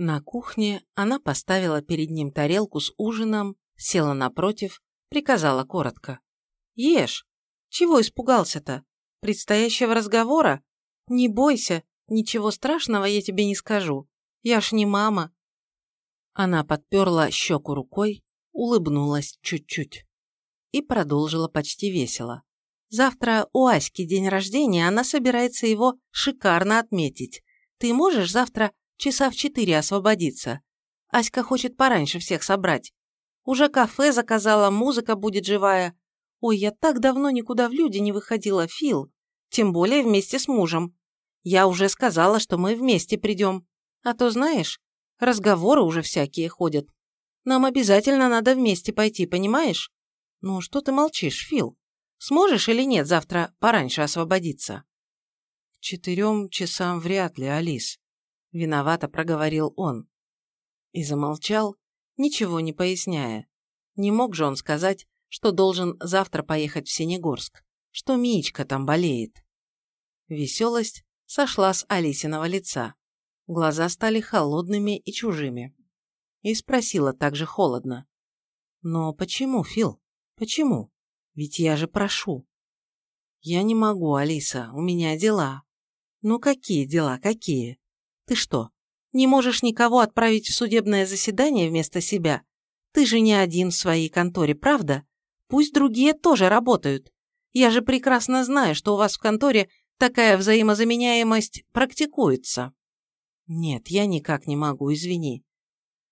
На кухне она поставила перед ним тарелку с ужином, села напротив, приказала коротко. «Ешь! Чего испугался-то? Предстоящего разговора? Не бойся, ничего страшного я тебе не скажу. Я ж не мама». Она подперла щеку рукой, улыбнулась чуть-чуть и продолжила почти весело. Завтра у Аськи день рождения, она собирается его шикарно отметить. Ты можешь завтра часа в четыре освободиться? Аська хочет пораньше всех собрать. Уже кафе заказала, музыка будет живая. Ой, я так давно никуда в люди не выходила, Фил. Тем более вместе с мужем. Я уже сказала, что мы вместе придем. А то, знаешь, разговоры уже всякие ходят. Нам обязательно надо вместе пойти, понимаешь? Ну, что ты молчишь, Фил? Сможешь или нет завтра пораньше освободиться? К четырем часам вряд ли, Алис. Виновато проговорил он. И замолчал, ничего не поясняя. Не мог же он сказать, что должен завтра поехать в Синегорск, что Мичка там болеет. Веселость сошла с Алисиного лица. Глаза стали холодными и чужими. И спросила также холодно. «Но почему, Фил? Почему? Ведь я же прошу». «Я не могу, Алиса, у меня дела». «Ну какие дела, какие? Ты что, не можешь никого отправить в судебное заседание вместо себя? Ты же не один в своей конторе, правда? Пусть другие тоже работают. Я же прекрасно знаю, что у вас в конторе такая взаимозаменяемость практикуется. Нет, я никак не могу, извини.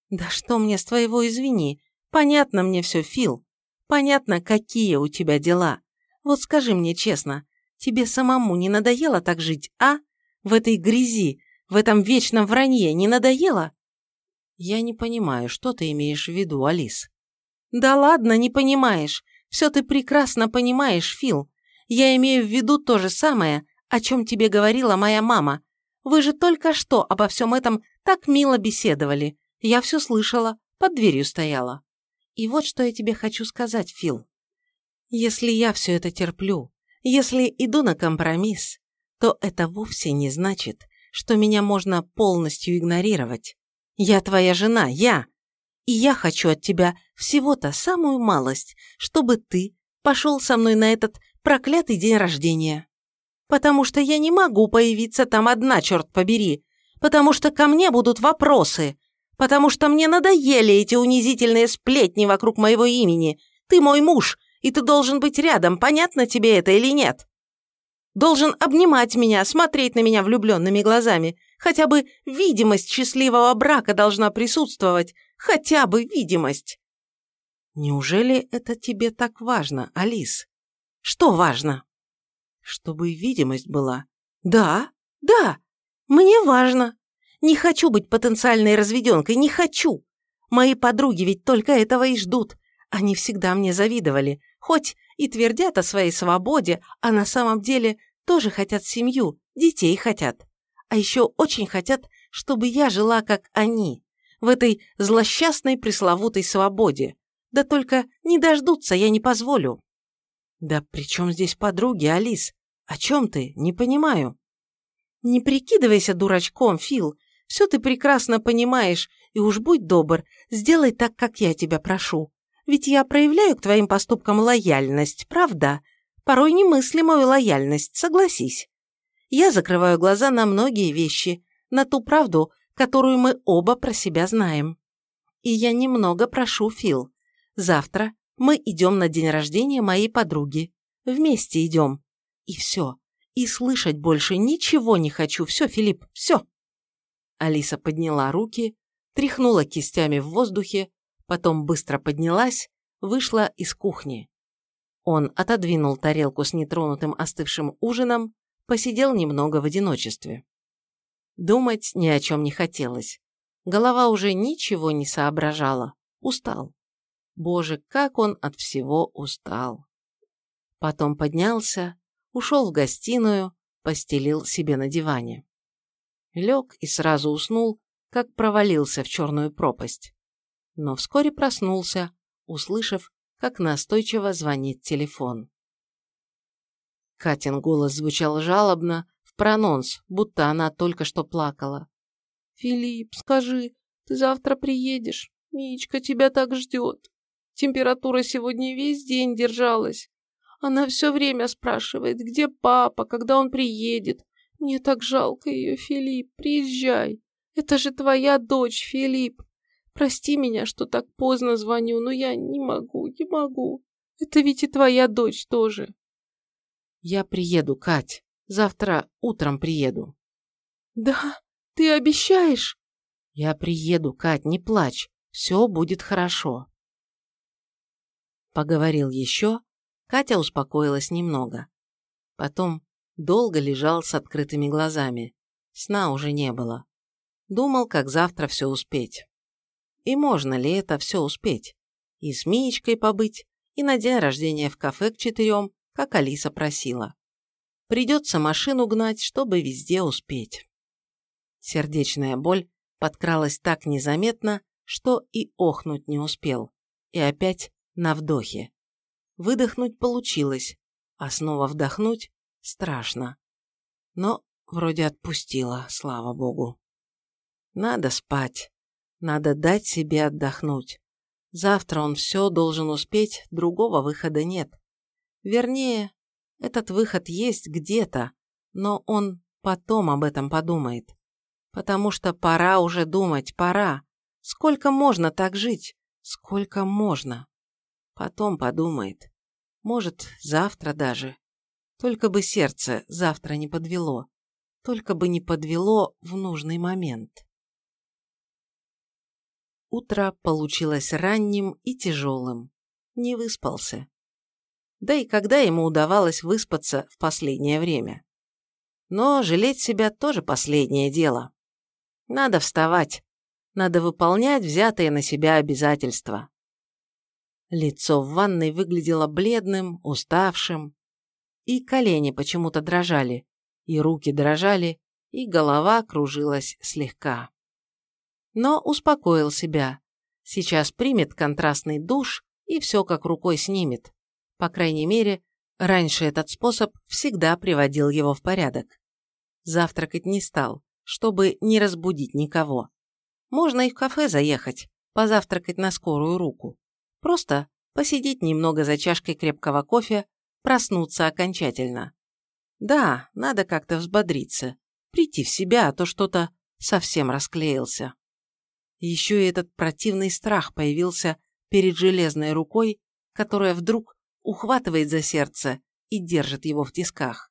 Да что мне с твоего извини? Понятно мне все, Фил. Понятно, какие у тебя дела. Вот скажи мне честно, тебе самому не надоело так жить, а? В этой грязи, в этом вечном вранье не надоело? Я не понимаю, что ты имеешь в виду, Алис. Да ладно, не понимаешь. Все ты прекрасно понимаешь, Фил. Я имею в виду то же самое, о чем тебе говорила моя мама. Вы же только что обо всем этом так мило беседовали. Я все слышала, под дверью стояла. И вот что я тебе хочу сказать, Фил. Если я все это терплю, если иду на компромисс, то это вовсе не значит, что меня можно полностью игнорировать. Я твоя жена, я. И я хочу от тебя всего-то самую малость, чтобы ты пошел со мной на этот проклятый день рождения. Потому что я не могу появиться там одна, черт побери. Потому что ко мне будут вопросы. Потому что мне надоели эти унизительные сплетни вокруг моего имени. Ты мой муж, и ты должен быть рядом, понятно тебе это или нет? Должен обнимать меня, смотреть на меня влюбленными глазами. Хотя бы видимость счастливого брака должна присутствовать. Хотя бы видимость. Неужели это тебе так важно, Алис? Что важно? Чтобы видимость была. Да, да, мне важно. Не хочу быть потенциальной разведенкой, не хочу. Мои подруги ведь только этого и ждут. Они всегда мне завидовали, хоть и твердят о своей свободе, а на самом деле тоже хотят семью, детей хотят. А еще очень хотят, чтобы я жила, как они, в этой злосчастной пресловутой свободе. Да только не дождутся, я не позволю. Да при чем здесь подруги, Алис? О чем ты? Не понимаю. Не прикидывайся дурачком, Фил. Все ты прекрасно понимаешь, и уж будь добр, сделай так, как я тебя прошу. Ведь я проявляю к твоим поступкам лояльность, правда? Порой немыслимую лояльность, согласись. Я закрываю глаза на многие вещи, на ту правду, которую мы оба про себя знаем. И я немного прошу, Фил. Завтра мы идем на день рождения моей подруги. Вместе идем. И все. И слышать больше ничего не хочу. Все, Филипп, все. Алиса подняла руки, тряхнула кистями в воздухе, потом быстро поднялась, вышла из кухни. Он отодвинул тарелку с нетронутым остывшим ужином, посидел немного в одиночестве. Думать ни о чем не хотелось. Голова уже ничего не соображала. Устал. Боже, как он от всего устал. Потом поднялся, ушел в гостиную, постелил себе на диване. Лег и сразу уснул, как провалился в черную пропасть. Но вскоре проснулся, услышав, как настойчиво звонит телефон. Катин голос звучал жалобно, в прононс, будто она только что плакала. Филипп, скажи, ты завтра приедешь? Мичка тебя так ждет. Температура сегодня весь день держалась. Она все время спрашивает, где папа, когда он приедет. Мне так жалко ее, Филипп, приезжай. Это же твоя дочь, Филипп. Прости меня, что так поздно звоню, но я не могу, не могу. Это ведь и твоя дочь тоже. Я приеду, Кать. Завтра утром приеду. Да? Ты обещаешь? Я приеду, Кать, не плачь. Все будет хорошо. Поговорил еще. Катя успокоилась немного. Потом долго лежал с открытыми глазами. Сна уже не было. Думал, как завтра все успеть. И можно ли это все успеть? И с Миечкой побыть, и на день рождения в кафе к четырем, как Алиса просила. Придется машину гнать, чтобы везде успеть. Сердечная боль подкралась так незаметно, что и охнуть не успел. И опять на вдохе. Выдохнуть получилось, а снова вдохнуть страшно. Но вроде отпустила, слава богу. Надо спать. Надо дать себе отдохнуть. Завтра он все должен успеть, другого выхода нет. Вернее, этот выход есть где-то, но он потом об этом подумает. Потому что пора уже думать, пора. Сколько можно так жить? Сколько можно? Потом подумает. Может, завтра даже. Только бы сердце завтра не подвело. Только бы не подвело в нужный момент. Утро получилось ранним и тяжелым. Не выспался. Да и когда ему удавалось выспаться в последнее время. Но жалеть себя тоже последнее дело. Надо вставать. Надо выполнять взятые на себя обязательства. Лицо в ванной выглядело бледным, уставшим. И колени почему-то дрожали, и руки дрожали, и голова кружилась слегка но успокоил себя. Сейчас примет контрастный душ и все как рукой снимет. По крайней мере, раньше этот способ всегда приводил его в порядок. Завтракать не стал, чтобы не разбудить никого. Можно и в кафе заехать, позавтракать на скорую руку. Просто посидеть немного за чашкой крепкого кофе, проснуться окончательно. Да, надо как-то взбодриться, прийти в себя, а то что-то совсем расклеился. Еще и этот противный страх появился перед железной рукой, которая вдруг ухватывает за сердце и держит его в тисках.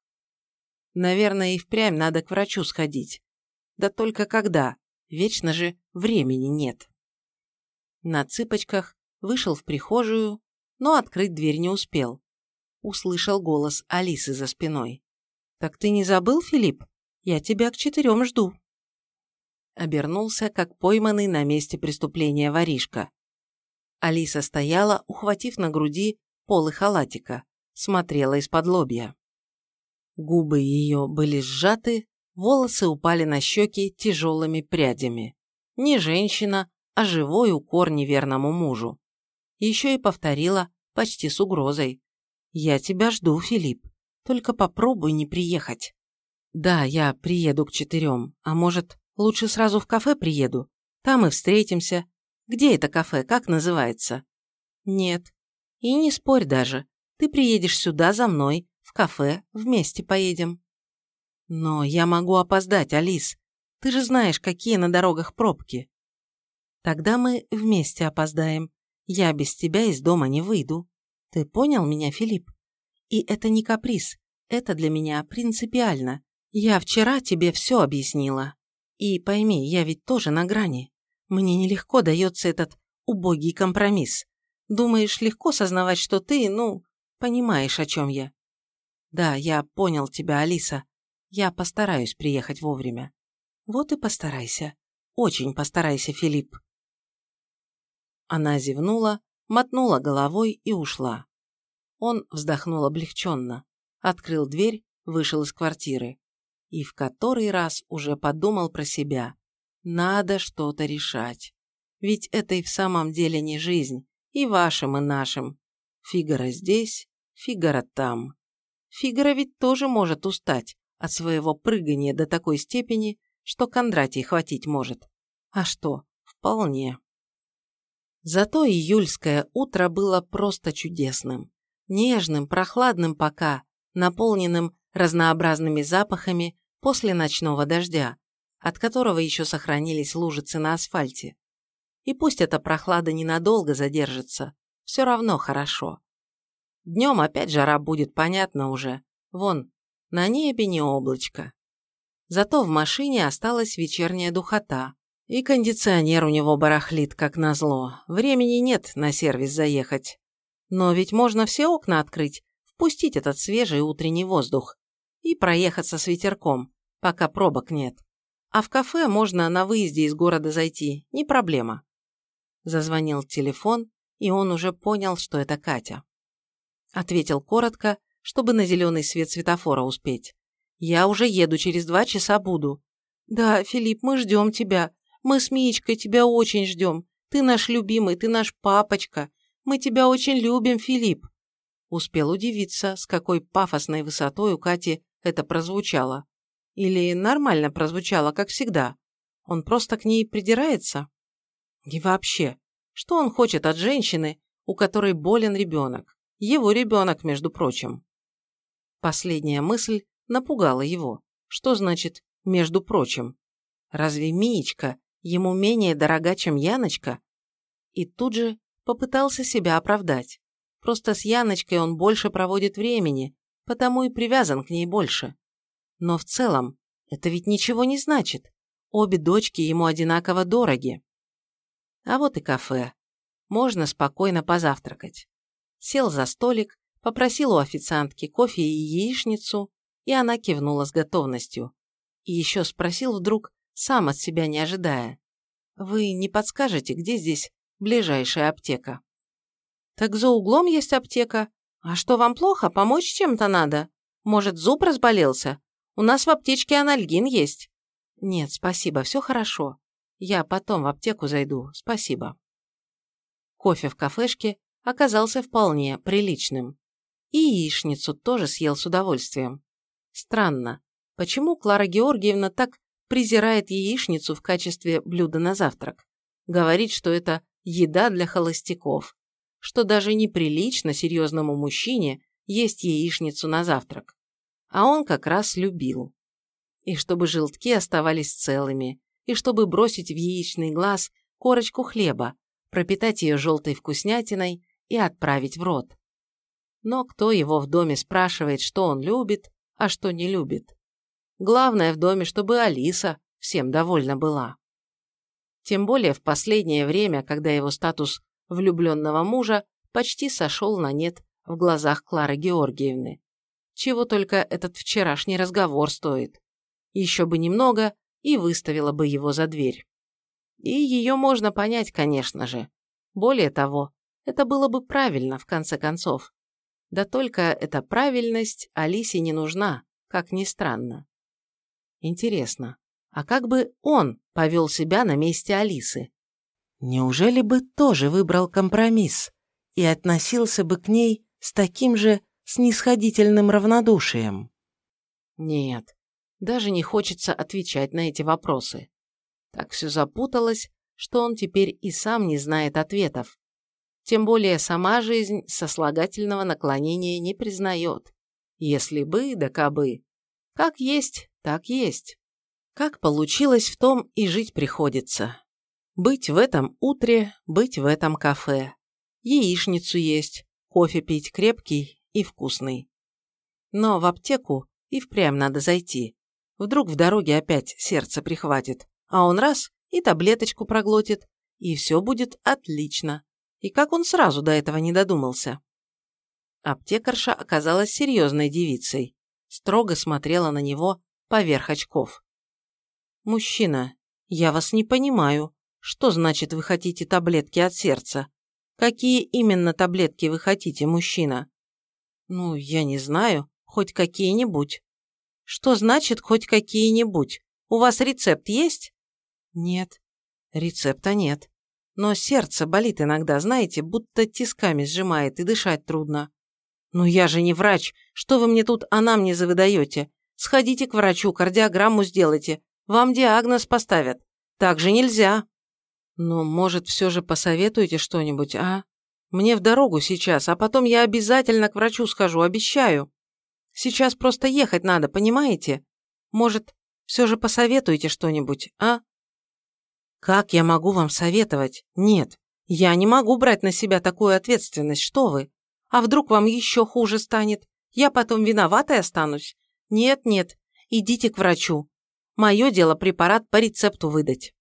Наверное, и впрямь надо к врачу сходить. Да только когда? Вечно же времени нет. На цыпочках вышел в прихожую, но открыть дверь не успел. Услышал голос Алисы за спиной. «Так ты не забыл, Филипп? Я тебя к четырем жду» обернулся, как пойманный на месте преступления воришка. Алиса стояла, ухватив на груди полы халатика, смотрела из-под лобья. Губы ее были сжаты, волосы упали на щеки тяжелыми прядями. Не женщина, а живой укор неверному мужу. Еще и повторила, почти с угрозой. «Я тебя жду, Филипп. Только попробуй не приехать». «Да, я приеду к четырем. А может, Лучше сразу в кафе приеду. Там и встретимся. Где это кафе? Как называется? Нет. И не спорь даже. Ты приедешь сюда за мной, в кафе, вместе поедем. Но я могу опоздать, Алис. Ты же знаешь, какие на дорогах пробки. Тогда мы вместе опоздаем. Я без тебя из дома не выйду. Ты понял меня, Филипп? И это не каприз. Это для меня принципиально. Я вчера тебе все объяснила. И пойми, я ведь тоже на грани. Мне нелегко дается этот убогий компромисс. Думаешь, легко сознавать, что ты, ну, понимаешь, о чем я? Да, я понял тебя, Алиса. Я постараюсь приехать вовремя. Вот и постарайся. Очень постарайся, Филипп. Она зевнула, мотнула головой и ушла. Он вздохнул облегченно, открыл дверь, вышел из квартиры и в который раз уже подумал про себя. Надо что-то решать. Ведь это и в самом деле не жизнь, и вашим, и нашим. Фигара здесь, Фигара там. Фигара ведь тоже может устать от своего прыгания до такой степени, что Кондратий хватить может. А что, вполне. Зато июльское утро было просто чудесным. Нежным, прохладным пока, наполненным разнообразными запахами после ночного дождя, от которого еще сохранились лужицы на асфальте. И пусть эта прохлада ненадолго задержится, все равно хорошо. Днем опять жара будет, понятно уже. Вон, на небе не облачко. Зато в машине осталась вечерняя духота, и кондиционер у него барахлит, как назло. Времени нет на сервис заехать. Но ведь можно все окна открыть, впустить этот свежий утренний воздух и проехаться с ветерком, пока пробок нет. А в кафе можно на выезде из города зайти, не проблема. Зазвонил телефон, и он уже понял, что это Катя. Ответил коротко, чтобы на зеленый свет светофора успеть. «Я уже еду, через два часа буду». «Да, Филипп, мы ждем тебя. Мы с Миечкой тебя очень ждем. Ты наш любимый, ты наш папочка. Мы тебя очень любим, Филипп». Успел удивиться, с какой пафосной высотой у Кати это прозвучало. Или нормально прозвучало, как всегда. Он просто к ней придирается? И вообще, что он хочет от женщины, у которой болен ребенок? Его ребенок, между прочим. Последняя мысль напугала его. Что значит «между прочим»? Разве Миечка ему менее дорога, чем Яночка? И тут же попытался себя оправдать. Просто с Яночкой он больше проводит времени, потому и привязан к ней больше. Но в целом это ведь ничего не значит. Обе дочки ему одинаково дороги. А вот и кафе. Можно спокойно позавтракать. Сел за столик, попросил у официантки кофе и яичницу, и она кивнула с готовностью. И еще спросил вдруг, сам от себя не ожидая. «Вы не подскажете, где здесь ближайшая аптека?» «Так за углом есть аптека. А что, вам плохо? Помочь чем-то надо? Может, зуб разболелся? У нас в аптечке анальгин есть». «Нет, спасибо, все хорошо. Я потом в аптеку зайду, спасибо». Кофе в кафешке оказался вполне приличным. И яичницу тоже съел с удовольствием. Странно, почему Клара Георгиевна так презирает яичницу в качестве блюда на завтрак? Говорит, что это еда для холостяков, что даже неприлично серьезному мужчине есть яичницу на завтрак. А он как раз любил. И чтобы желтки оставались целыми, и чтобы бросить в яичный глаз корочку хлеба, пропитать ее желтой вкуснятиной и отправить в рот. Но кто его в доме спрашивает, что он любит, а что не любит? Главное в доме, чтобы Алиса всем довольна была. Тем более в последнее время, когда его статус влюбленного мужа почти сошел на нет в глазах Клары Георгиевны. Чего только этот вчерашний разговор стоит. Еще бы немного, и выставила бы его за дверь. И ее можно понять, конечно же. Более того, это было бы правильно, в конце концов. Да только эта правильность Алисе не нужна, как ни странно. Интересно, а как бы он повел себя на месте Алисы? Неужели бы тоже выбрал компромисс и относился бы к ней с таким же снисходительным равнодушием? Нет, даже не хочется отвечать на эти вопросы. Так все запуталось, что он теперь и сам не знает ответов. Тем более сама жизнь сослагательного наклонения не признает. Если бы, да кабы. Как есть, так есть. Как получилось, в том и жить приходится. Быть в этом утре, быть в этом кафе. Яичницу есть, кофе пить крепкий и вкусный. Но в аптеку и впрямь надо зайти. Вдруг в дороге опять сердце прихватит, а он раз и таблеточку проглотит, и все будет отлично. И как он сразу до этого не додумался? Аптекарша оказалась серьезной девицей, строго смотрела на него поверх очков. «Мужчина, я вас не понимаю. Что значит вы хотите таблетки от сердца? Какие именно таблетки вы хотите, мужчина?» «Ну, я не знаю. Хоть какие-нибудь». «Что значит хоть какие-нибудь? У вас рецепт есть?» «Нет». «Рецепта нет. Но сердце болит иногда, знаете, будто тисками сжимает и дышать трудно». «Ну я же не врач. Что вы мне тут анамнезы выдаете? Сходите к врачу, кардиограмму сделайте. Вам диагноз поставят. Так же нельзя. Ну, может, все же посоветуете что-нибудь, а? Мне в дорогу сейчас, а потом я обязательно к врачу схожу, обещаю. Сейчас просто ехать надо, понимаете? Может, все же посоветуете что-нибудь, а? Как я могу вам советовать? Нет, я не могу брать на себя такую ответственность, что вы. А вдруг вам еще хуже станет? Я потом виноватой останусь? Нет, нет, идите к врачу. Мое дело препарат по рецепту выдать.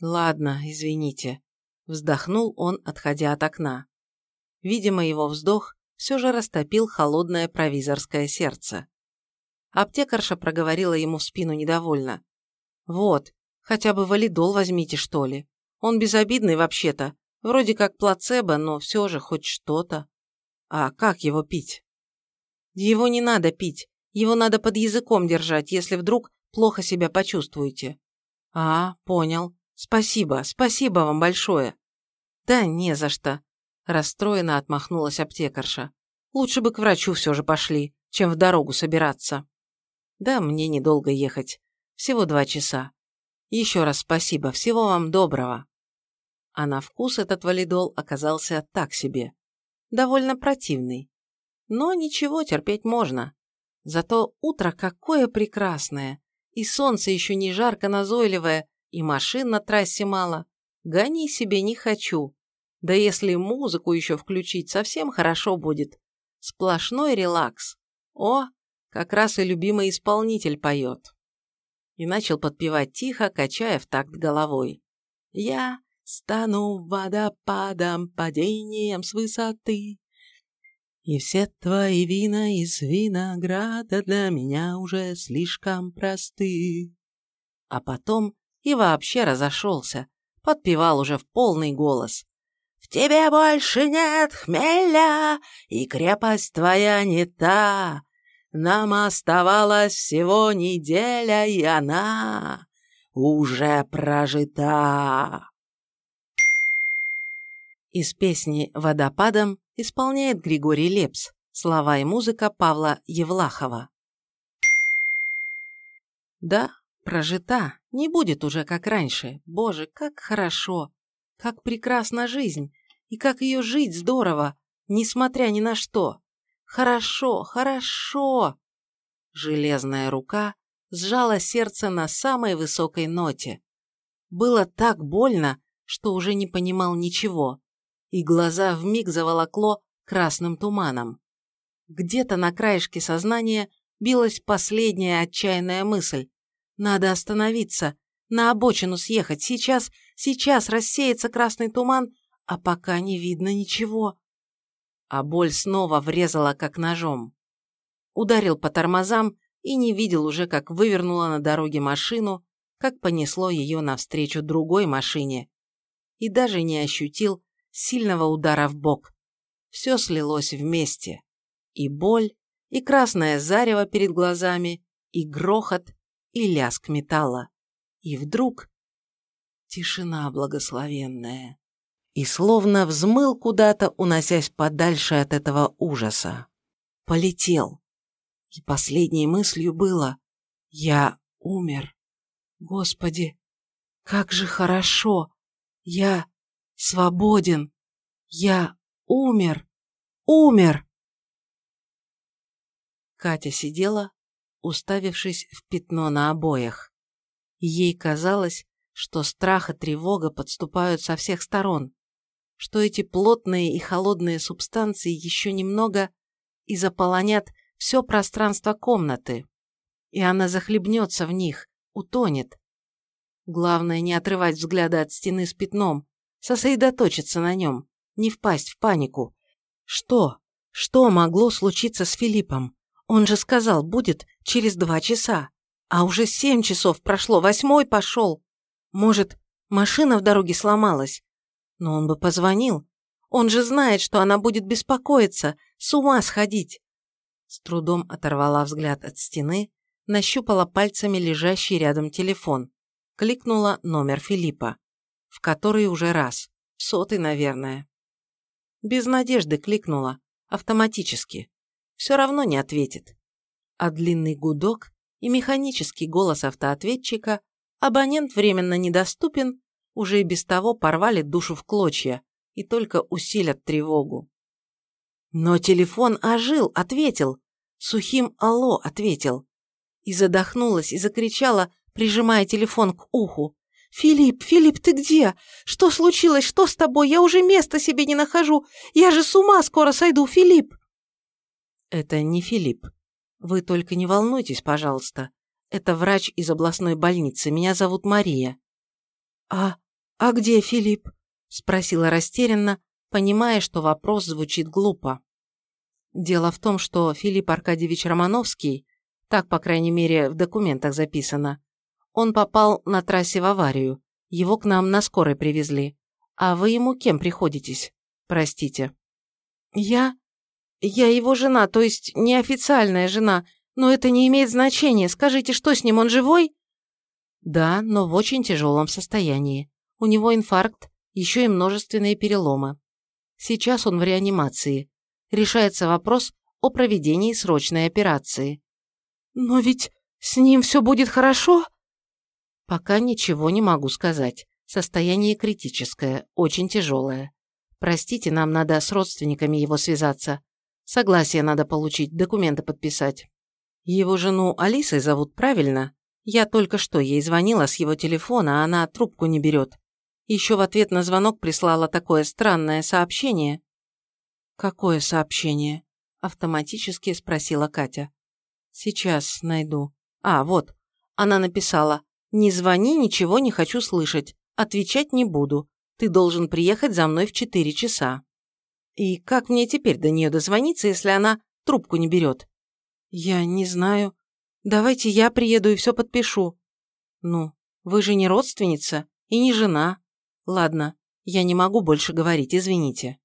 Ладно, извините. Вздохнул он, отходя от окна. Видимо, его вздох все же растопил холодное провизорское сердце. Аптекарша проговорила ему в спину недовольно. «Вот, хотя бы валидол возьмите, что ли. Он безобидный вообще-то, вроде как плацебо, но все же хоть что-то. А как его пить?» «Его не надо пить, его надо под языком держать, если вдруг плохо себя почувствуете». «А, понял. Спасибо, спасибо вам большое». «Да не за что», – расстроенно отмахнулась аптекарша. «Лучше бы к врачу все же пошли, чем в дорогу собираться». «Да, мне недолго ехать. Всего два часа. Еще раз спасибо, всего вам доброго». А на вкус этот валидол оказался так себе. Довольно противный. Но ничего, терпеть можно. Зато утро какое прекрасное. И солнце еще не жарко назойливое, и машин на трассе мало. Гони себе не хочу. Да если музыку еще включить, совсем хорошо будет. Сплошной релакс. О, как раз и любимый исполнитель поет. И начал подпевать тихо, качая в такт головой. Я стану водопадом, падением с высоты. И все твои вина из винограда для меня уже слишком просты. А потом и вообще разошелся, подпевал уже в полный голос. «В тебе больше нет хмеля, и крепость твоя не та. Нам оставалась всего неделя, и она уже прожита». Из песни «Водопадом» исполняет Григорий Лепс, слова и музыка Павла Евлахова. Да, прожита, не будет уже как раньше. Боже, как хорошо, как прекрасна жизнь, и как ее жить здорово, несмотря ни на что. Хорошо, хорошо. Железная рука сжала сердце на самой высокой ноте. Было так больно, что уже не понимал ничего и глаза вмиг заволокло красным туманом. Где-то на краешке сознания билась последняя отчаянная мысль. Надо остановиться, на обочину съехать, сейчас, сейчас рассеется красный туман, а пока не видно ничего. А боль снова врезала, как ножом. Ударил по тормозам и не видел уже, как вывернула на дороге машину, как понесло ее навстречу другой машине. И даже не ощутил, сильного удара в бок. Все слилось вместе. И боль, и красное зарево перед глазами, и грохот, и лязг металла. И вдруг тишина благословенная. И словно взмыл куда-то, уносясь подальше от этого ужаса. Полетел. И последней мыслью было «Я умер. Господи, как же хорошо! Я свободен. Я умер. Умер. Катя сидела, уставившись в пятно на обоях. Ей казалось, что страх и тревога подступают со всех сторон, что эти плотные и холодные субстанции еще немного и заполонят все пространство комнаты, и она захлебнется в них, утонет. Главное не отрывать взгляда от стены с пятном, сосредоточиться на нем, не впасть в панику. Что? Что могло случиться с Филиппом? Он же сказал, будет через два часа. А уже семь часов прошло, восьмой пошел. Может, машина в дороге сломалась? Но он бы позвонил. Он же знает, что она будет беспокоиться, с ума сходить. С трудом оторвала взгляд от стены, нащупала пальцами лежащий рядом телефон. Кликнула номер Филиппа в который уже раз. Сотый, наверное. Без надежды кликнула. Автоматически. Все равно не ответит. А длинный гудок и механический голос автоответчика «Абонент временно недоступен» уже и без того порвали душу в клочья и только усилят тревогу. Но телефон ожил, ответил. Сухим «Алло» ответил. И задохнулась, и закричала, прижимая телефон к уху. «Филипп, Филипп, ты где? Что случилось? Что с тобой? Я уже места себе не нахожу. Я же с ума скоро сойду, Филипп!» «Это не Филипп. Вы только не волнуйтесь, пожалуйста. Это врач из областной больницы. Меня зовут Мария». «А, а где Филипп?» – спросила растерянно, понимая, что вопрос звучит глупо. Дело в том, что Филипп Аркадьевич Романовский, так, по крайней мере, в документах записано, он попал на трассе в аварию. Его к нам на скорой привезли. А вы ему кем приходитесь? Простите. Я? Я его жена, то есть неофициальная жена. Но это не имеет значения. Скажите, что с ним, он живой? Да, но в очень тяжелом состоянии. У него инфаркт, еще и множественные переломы. Сейчас он в реанимации. Решается вопрос о проведении срочной операции. Но ведь с ним все будет хорошо? Пока ничего не могу сказать. Состояние критическое, очень тяжелое. Простите, нам надо с родственниками его связаться. Согласие надо получить, документы подписать. Его жену Алисой зовут правильно? Я только что ей звонила с его телефона, а она трубку не берет. Еще в ответ на звонок прислала такое странное сообщение. «Какое сообщение?» – автоматически спросила Катя. «Сейчас найду. А, вот». Она написала «Не звони, ничего не хочу слышать. Отвечать не буду. Ты должен приехать за мной в четыре часа». И как мне теперь до нее дозвониться, если она трубку не берет? Я не знаю. Давайте я приеду и все подпишу. Ну, вы же не родственница и не жена. Ладно, я не могу больше говорить, извините.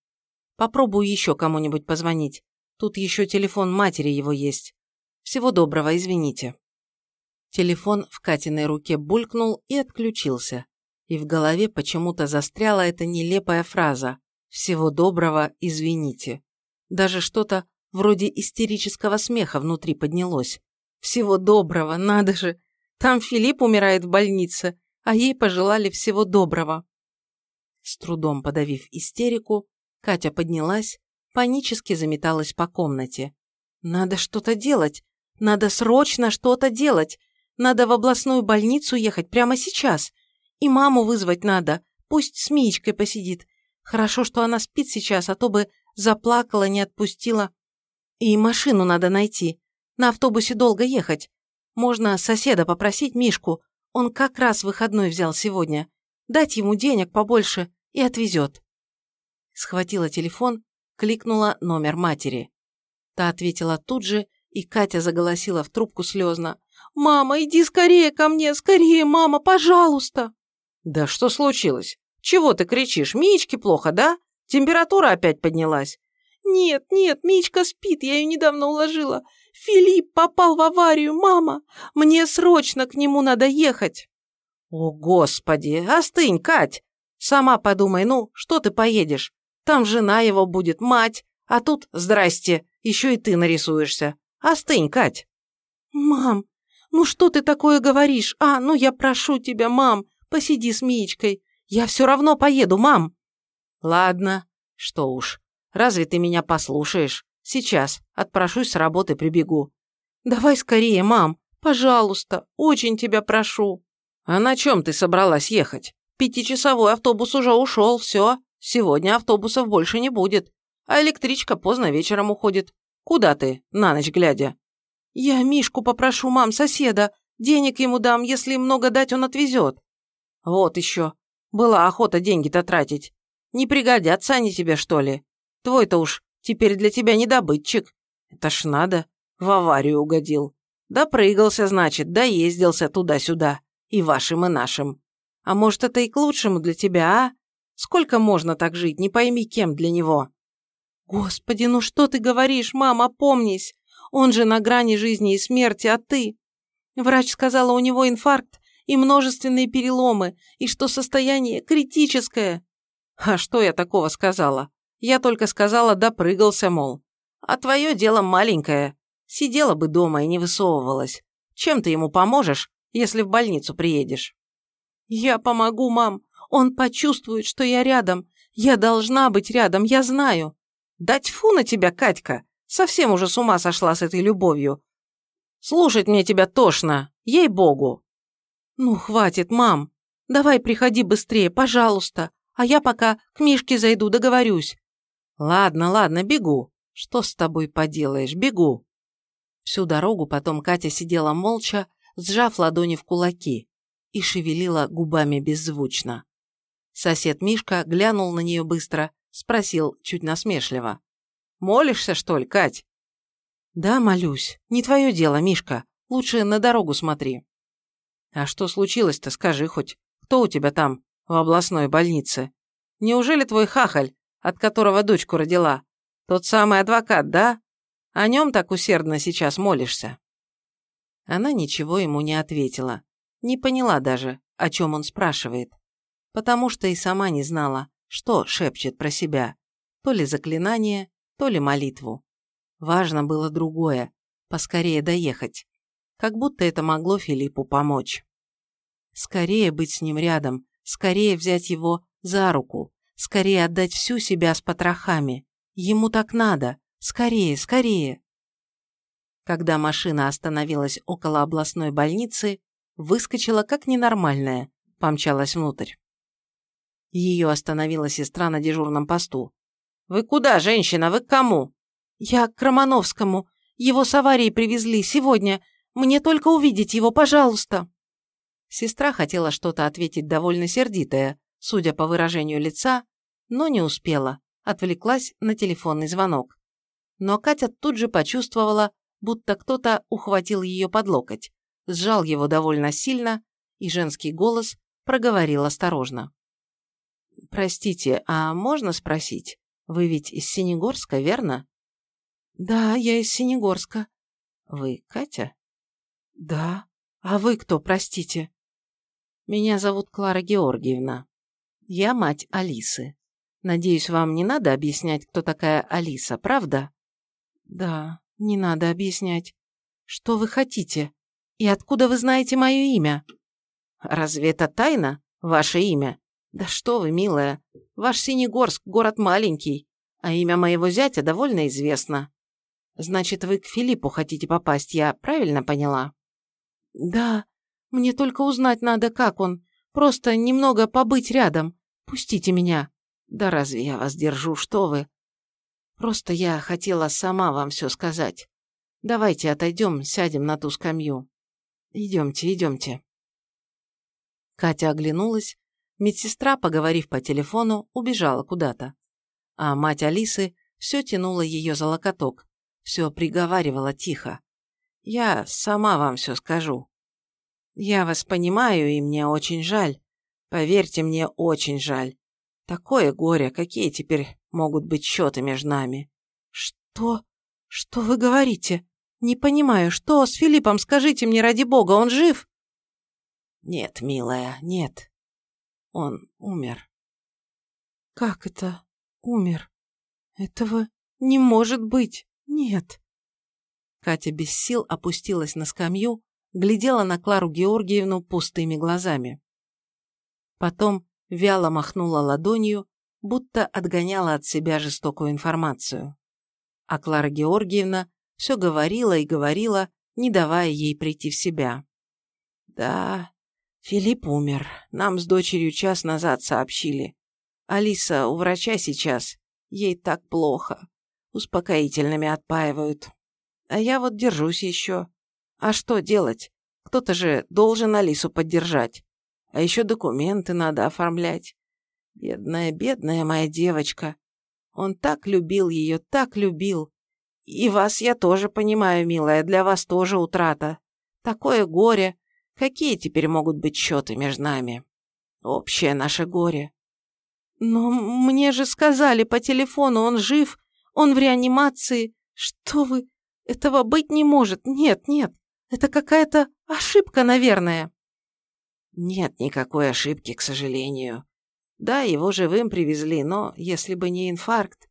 Попробую еще кому-нибудь позвонить. Тут еще телефон матери его есть. Всего доброго, извините. Телефон в Катиной руке булькнул и отключился. И в голове почему-то застряла эта нелепая фраза «Всего доброго, извините». Даже что-то вроде истерического смеха внутри поднялось. «Всего доброго, надо же! Там Филипп умирает в больнице, а ей пожелали всего доброго». С трудом подавив истерику, Катя поднялась, панически заметалась по комнате. «Надо что-то делать! Надо срочно что-то делать! Надо в областную больницу ехать прямо сейчас. И маму вызвать надо. Пусть с Миечкой посидит. Хорошо, что она спит сейчас, а то бы заплакала, не отпустила. И машину надо найти. На автобусе долго ехать. Можно соседа попросить Мишку. Он как раз выходной взял сегодня. Дать ему денег побольше и отвезет. Схватила телефон, кликнула номер матери. Та ответила тут же, и Катя заголосила в трубку слезно. «Мама, иди скорее ко мне, скорее, мама, пожалуйста!» «Да что случилось? Чего ты кричишь? Мичке плохо, да? Температура опять поднялась?» «Нет, нет, Мичка спит, я ее недавно уложила. Филипп попал в аварию, мама! Мне срочно к нему надо ехать!» «О, Господи! Остынь, Кать! Сама подумай, ну, что ты поедешь? Там жена его будет, мать, а тут, здрасте, еще и ты нарисуешься. Остынь, Кать!» «Мам, «Ну что ты такое говоришь? А, ну я прошу тебя, мам, посиди с Миечкой. Я все равно поеду, мам». «Ладно, что уж, разве ты меня послушаешь? Сейчас, отпрошусь с работы, прибегу». «Давай скорее, мам, пожалуйста, очень тебя прошу». «А на чем ты собралась ехать? Пятичасовой автобус уже ушел, все. Сегодня автобусов больше не будет. А электричка поздно вечером уходит. Куда ты, на ночь глядя?» «Я Мишку попрошу, мам, соседа. Денег ему дам, если много дать, он отвезет». «Вот еще. Была охота деньги-то тратить. Не пригодятся они тебе, что ли? Твой-то уж теперь для тебя недобытчик. Это ж надо. В аварию угодил. Допрыгался, значит, доездился туда-сюда. И вашим, и нашим. А может, это и к лучшему для тебя, а? Сколько можно так жить, не пойми, кем для него?» «Господи, ну что ты говоришь, мама, помнись. Он же на грани жизни и смерти, а ты? Врач сказала, у него инфаркт и множественные переломы, и что состояние критическое. А что я такого сказала? Я только сказала, допрыгался, мол. А твое дело маленькое. Сидела бы дома и не высовывалась. Чем ты ему поможешь, если в больницу приедешь?» «Я помогу, мам. Он почувствует, что я рядом. Я должна быть рядом, я знаю». «Да тьфу на тебя, Катька! Совсем уже с ума сошла с этой любовью. Слушать мне тебя тошно, ей-богу!» «Ну, хватит, мам. Давай приходи быстрее, пожалуйста, а я пока к Мишке зайду, договорюсь». «Ладно, ладно, бегу. Что с тобой поделаешь, бегу». Всю дорогу потом Катя сидела молча, сжав ладони в кулаки, и шевелила губами беззвучно. Сосед Мишка глянул на нее быстро, спросил чуть насмешливо. «Молишься, что ли, Кать?» «Да, молюсь. Не твое дело, Мишка. Лучше на дорогу смотри». «А что случилось-то, скажи хоть. Кто у тебя там, в областной больнице? Неужели твой хахаль от которого дочку родила. Тот самый адвокат, да? О нем так усердно сейчас молишься?» Она ничего ему не ответила. Не поняла даже, о чем он спрашивает. Потому что и сама не знала, что шепчет про себя. То ли заклинание, то ли молитву. Важно было другое – поскорее доехать. Как будто это могло Филиппу помочь. Скорее быть с ним рядом, скорее взять его за руку, Скорее отдать всю себя с потрохами. Ему так надо. Скорее, скорее. Когда машина остановилась около областной больницы, выскочила как ненормальная, помчалась внутрь. Ее остановила сестра на дежурном посту. «Вы куда, женщина? Вы к кому?» «Я к Романовскому. Его с аварией привезли сегодня. Мне только увидеть его, пожалуйста». Сестра хотела что-то ответить довольно сердитое, судя по выражению лица, но не успела, отвлеклась на телефонный звонок. Но Катя тут же почувствовала, будто кто-то ухватил ее под локоть, сжал его довольно сильно, и женский голос проговорил осторожно. «Простите, а можно спросить? Вы ведь из Синегорска, верно?» «Да, я из Синегорска». «Вы Катя?» «Да. А вы кто, простите?» «Меня зовут Клара Георгиевна. Я мать Алисы. Надеюсь, вам не надо объяснять, кто такая Алиса, правда? Да, не надо объяснять. Что вы хотите? И откуда вы знаете мое имя? Разве это тайна, ваше имя? Да что вы, милая, ваш Синегорск – город маленький, а имя моего зятя довольно известно. Значит, вы к Филиппу хотите попасть, я правильно поняла? Да, мне только узнать надо, как он. Просто немного побыть рядом. Пустите меня. Да разве я вас держу, что вы? Просто я хотела сама вам все сказать. Давайте отойдем, сядем на ту скамью. Идемте, идемте. Катя оглянулась. Медсестра, поговорив по телефону, убежала куда-то. А мать Алисы все тянула ее за локоток, все приговаривала тихо. «Я сама вам все скажу. Я вас понимаю, и мне очень жаль. Поверьте, мне очень жаль. Такое горе, какие теперь могут быть счеты между нами? Что? Что вы говорите? Не понимаю, что с Филиппом, скажите мне ради бога, он жив? Нет, милая, нет. Он умер. Как это умер? Этого не может быть. Нет. Катя без сил опустилась на скамью, глядела на Клару Георгиевну пустыми глазами. Потом вяло махнула ладонью, будто отгоняла от себя жестокую информацию. А Клара Георгиевна все говорила и говорила, не давая ей прийти в себя. «Да, Филипп умер. Нам с дочерью час назад сообщили. Алиса у врача сейчас. Ей так плохо. Успокоительными отпаивают. А я вот держусь еще. А что делать? Кто-то же должен Алису поддержать. А еще документы надо оформлять. Бедная, бедная моя девочка. Он так любил ее, так любил. И вас я тоже понимаю, милая, для вас тоже утрата. Такое горе. Какие теперь могут быть счеты между нами? Общее наше горе. Но мне же сказали по телефону, он жив, он в реанимации. Что вы? Этого быть не может. Нет, нет. Это какая-то ошибка, наверное. Нет никакой ошибки, к сожалению. Да, его живым привезли, но если бы не инфаркт,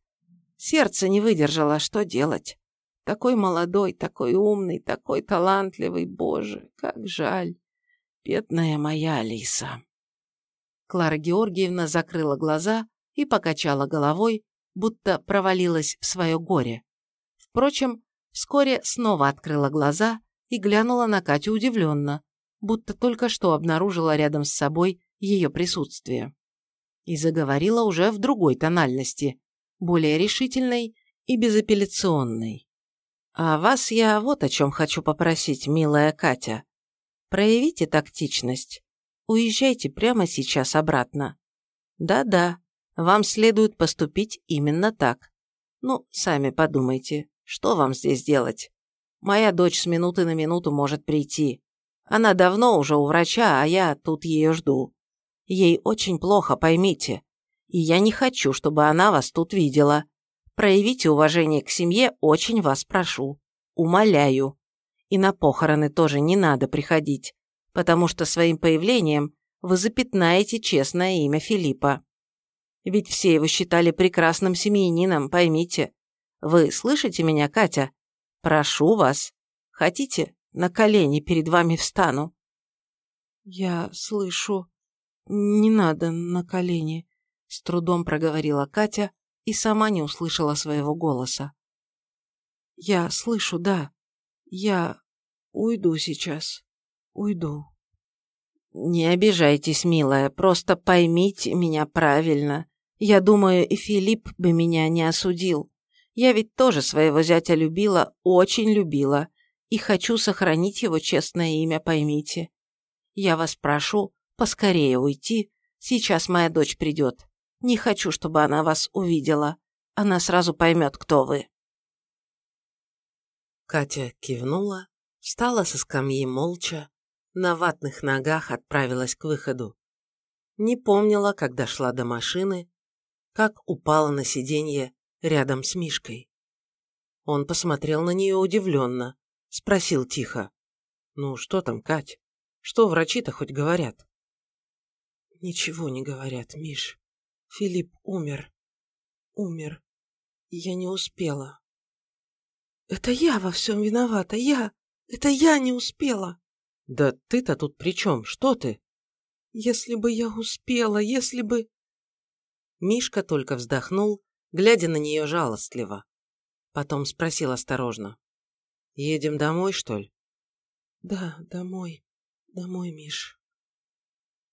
сердце не выдержало, что делать? Такой молодой, такой умный, такой талантливый, боже, как жаль. Бедная моя Алиса. Клара Георгиевна закрыла глаза и покачала головой, будто провалилась в свое горе. Впрочем, вскоре снова открыла глаза и глянула на Катю удивленно, будто только что обнаружила рядом с собой ее присутствие. И заговорила уже в другой тональности, более решительной и безапелляционной. «А вас я вот о чем хочу попросить, милая Катя. Проявите тактичность. Уезжайте прямо сейчас обратно. Да-да, вам следует поступить именно так. Ну, сами подумайте, что вам здесь делать? Моя дочь с минуты на минуту может прийти. Она давно уже у врача, а я тут ее жду. Ей очень плохо, поймите. И я не хочу, чтобы она вас тут видела. Проявите уважение к семье, очень вас прошу. Умоляю. И на похороны тоже не надо приходить, потому что своим появлением вы запятнаете честное имя Филиппа. Ведь все его считали прекрасным семьянином, поймите. Вы слышите меня, Катя? Прошу вас. Хотите, на колени перед вами встану?» «Я слышу. Не надо на колени», — с трудом проговорила Катя и сама не услышала своего голоса. «Я слышу, да. Я уйду сейчас. Уйду». «Не обижайтесь, милая, просто поймите меня правильно. Я думаю, и Филипп бы меня не осудил. Я ведь тоже своего зятя любила, очень любила, и хочу сохранить его честное имя, поймите. Я вас прошу поскорее уйти, сейчас моя дочь придет. Не хочу, чтобы она вас увидела. Она сразу поймет, кто вы». Катя кивнула, встала со скамьи молча, на ватных ногах отправилась к выходу. Не помнила, как дошла до машины, как упала на сиденье рядом с Мишкой. Он посмотрел на нее удивленно, спросил тихо. «Ну, что там, Кать? Что врачи-то хоть говорят?» «Ничего не говорят, Миш. Филипп умер. Умер. Я не успела». «Это я во всем виновата, я! Это я не успела!» «Да ты-то тут при чем? Что ты?» «Если бы я успела, если бы...» Мишка только вздохнул, глядя на нее жалостливо. Потом спросил осторожно. «Едем домой, что ли?» «Да, домой. Домой, Миш».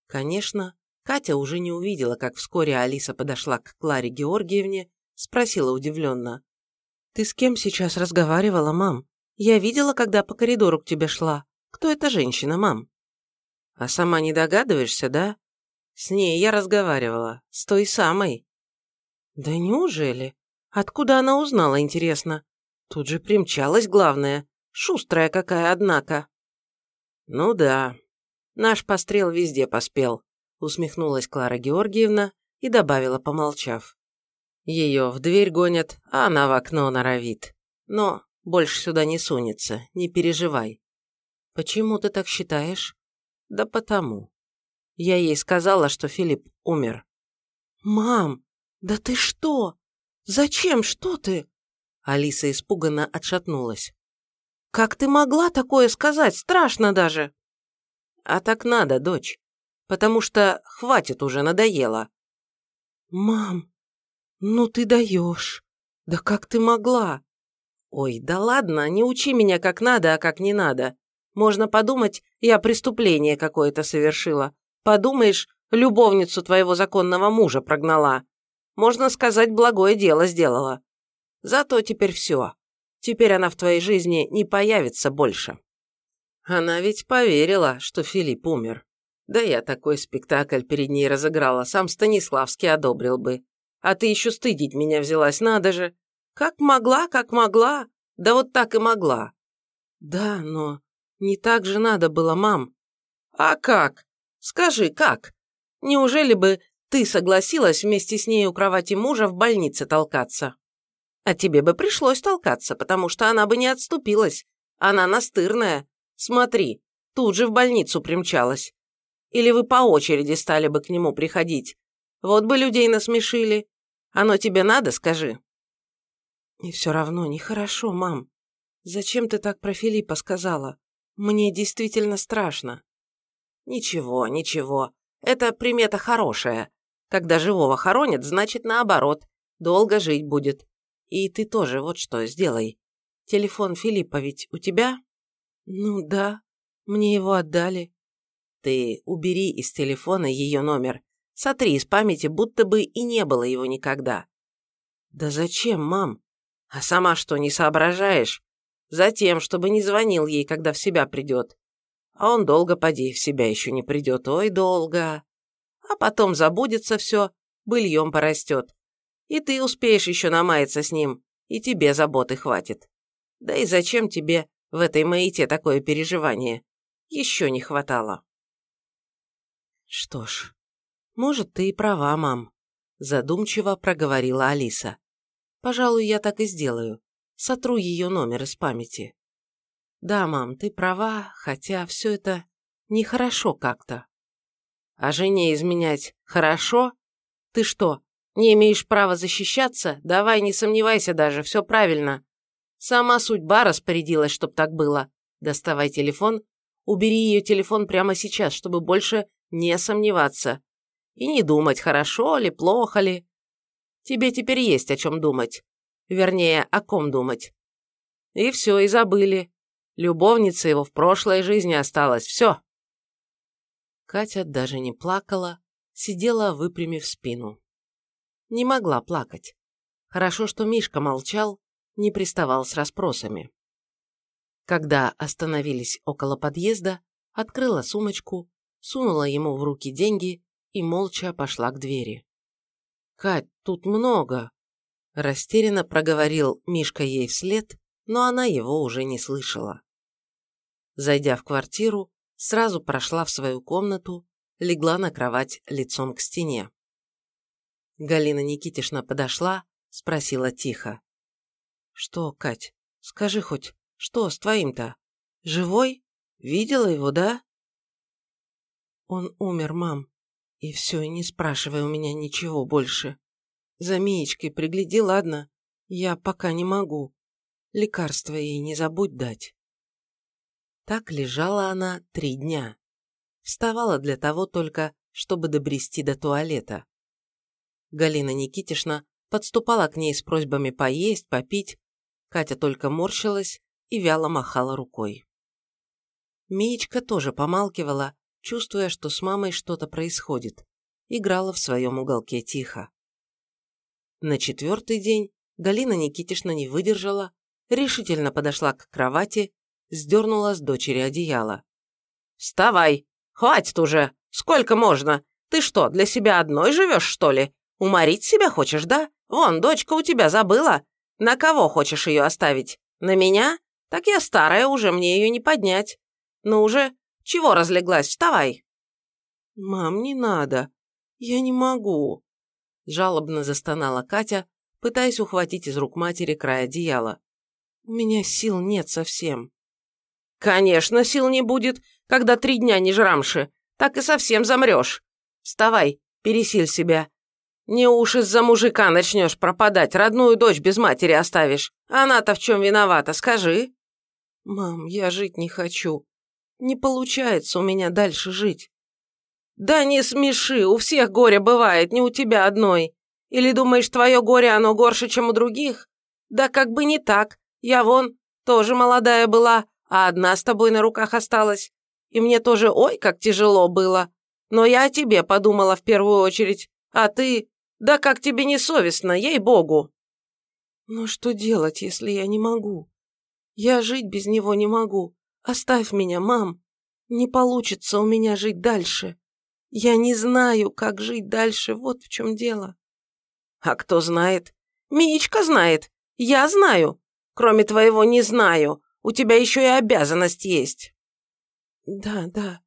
Конечно, Катя уже не увидела, как вскоре Алиса подошла к Кларе Георгиевне, спросила удивленно. «Ты с кем сейчас разговаривала, мам? Я видела, когда по коридору к тебе шла. Кто эта женщина, мам?» «А сама не догадываешься, да? С ней я разговаривала. С той самой». «Да неужели? Откуда она узнала, интересно? Тут же примчалась, главное. Шустрая какая, однако». «Ну да. Наш пострел везде поспел», — усмехнулась Клара Георгиевна и добавила, помолчав. «Ее в дверь гонят, а она в окно норовит. Но больше сюда не сунется, не переживай. «Почему ты так считаешь?» «Да потому. Я ей сказала, что Филипп умер». «Мам, да ты что? Зачем? Что ты?» Алиса испуганно отшатнулась. «Как ты могла такое сказать? Страшно даже!» «А так надо, дочь. Потому что хватит уже, надоело». «Мам, ну ты даешь. Да как ты могла?» «Ой, да ладно, не учи меня как надо, а как не надо. Можно подумать, я преступление какое-то совершила. Подумаешь, любовницу твоего законного мужа прогнала. Можно сказать, благое дело сделала. Зато теперь все. Теперь она в твоей жизни не появится больше. Она ведь поверила, что Филипп умер. Да я такой спектакль перед ней разыграла, сам Станиславский одобрил бы. А ты еще стыдить меня взялась, надо же. Как могла, как могла. Да вот так и могла. Да, но не так же надо было, мам. А как? Скажи, как? Неужели бы ты согласилась вместе с ней у кровати мужа в больнице толкаться? А тебе бы пришлось толкаться, потому что она бы не отступилась. Она настырная. Смотри, тут же в больницу примчалась. Или вы по очереди стали бы к нему приходить. Вот бы людей насмешили. Оно тебе надо, скажи. И все равно нехорошо, мам. Зачем ты так про Филиппа сказала? Мне действительно страшно». «Ничего, ничего. Это примета хорошая. Когда живого хоронят, значит наоборот. Долго жить будет. И ты тоже вот что сделай. Телефон Филиппа ведь у тебя?» «Ну да. Мне его отдали». «Ты убери из телефона ее номер. Сотри из памяти, будто бы и не было его никогда». «Да зачем, мам?» «А сама что, не соображаешь? Затем, чтобы не звонил ей, когда в себя придет. А он долго, поди, в себя еще не придет. Ой, долго. А потом забудется все, быльем порастет. И ты успеешь еще намаяться с ним, и тебе заботы хватит. Да и зачем тебе в этой маите такое переживание? Еще не хватало. Что ж, может, ты и права, мам, задумчиво проговорила Алиса. Пожалуй, я так и сделаю. Сотру ее номер из памяти. Да, мам, ты права, хотя все это нехорошо как-то. А жене изменять хорошо? Ты что, не имеешь права защищаться? Давай, не сомневайся даже, все правильно. Сама судьба распорядилась, чтоб так было. Доставай телефон, убери ее телефон прямо сейчас, чтобы больше не сомневаться. И не думать, хорошо ли, плохо ли. Тебе теперь есть о чем думать. Вернее, о ком думать. И все, и забыли. Любовница его в прошлой жизни осталась. Все. Катя даже не плакала, сидела, выпрямив спину. Не могла плакать. Хорошо, что Мишка молчал, не приставал с расспросами. Когда остановились около подъезда, открыла сумочку, сунула ему в руки деньги и молча пошла к двери. «Кать, тут много!» Растерянно проговорил Мишка ей вслед, но она его уже не слышала. Зайдя в квартиру, сразу прошла в свою комнату, легла на кровать лицом к стене. Галина Никитишна подошла, спросила тихо. «Что, Кать, скажи хоть, что с твоим-то? Живой? Видела его, да?» «Он умер, мам. И все, не спрашивай у меня ничего больше. За Миечкой пригляди, ладно? Я пока не могу. Лекарства ей не забудь дать». Так лежала она три дня. Вставала для того только, чтобы добрести до туалета. Галина Никитишна подступала к ней с просьбами поесть, попить, Катя только морщилась и вяло махала рукой. Миечка тоже помалкивала, чувствуя, что с мамой что-то происходит. Играла в своем уголке тихо. На четвертый день Галина Никитишна не выдержала, решительно подошла к кровати, сдернула с дочери одеяло. «Вставай! Хватит уже! Сколько можно? Ты что, для себя одной живешь, что ли? Уморить себя хочешь, да? Вон, дочка у тебя забыла. На кого хочешь ее оставить? На меня? Так я старая уже, мне ее не поднять. Ну уже, чего разлеглась? Вставай!» «Мам, не надо. Я не могу!» Жалобно застонала Катя, пытаясь ухватить из рук матери край одеяла. «У меня сил нет совсем». «Конечно, сил не будет, когда три дня не жрамши. Так и совсем замрешь. Вставай, пересиль себя. Не уж из-за мужика начнешь пропадать, родную дочь без матери оставишь. Она-то в чем виновата, скажи?» «Мам, я жить не хочу. Не получается у меня дальше жить». «Да не смеши, у всех горе бывает, не у тебя одной. Или думаешь, твое горе оно горше, чем у других? Да как бы не так. Я вон, тоже молодая была, а одна с тобой на руках осталась. И мне тоже ой, как тяжело было. Но я о тебе подумала в первую очередь, а ты... Да как тебе не совестно, ей-богу!» «Ну что делать, если я не могу? Я жить без него не могу. Оставь меня, мам. Не получится у меня жить дальше. Я не знаю, как жить дальше, вот в чем дело». «А кто знает? Миечка знает. Я знаю. Кроме твоего не знаю. У тебя еще и обязанность есть». «Да, да.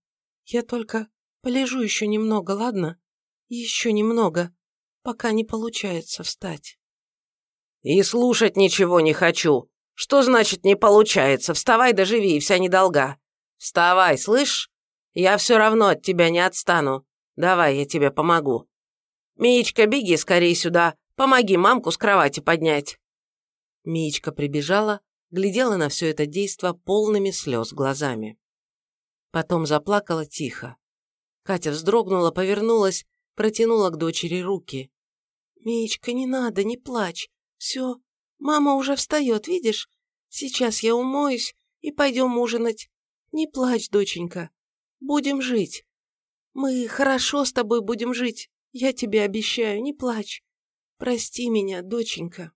Я только полежу еще немного, ладно? Еще немного пока не получается встать. И слушать ничего не хочу. Что значит не получается? Вставай да живи, вся недолга. Вставай, слышь? Я все равно от тебя не отстану. Давай, я тебе помогу. Миечка, беги скорее сюда. Помоги мамку с кровати поднять. Миечка прибежала, глядела на все это действо полными слез глазами. Потом заплакала тихо. Катя вздрогнула, повернулась, протянула к дочери руки. «Миечка, не надо, не плачь. Все, мама уже встает, видишь? Сейчас я умоюсь и пойдем ужинать. Не плачь, доченька. Будем жить. Мы хорошо с тобой будем жить. Я тебе обещаю, не плачь. Прости меня, доченька».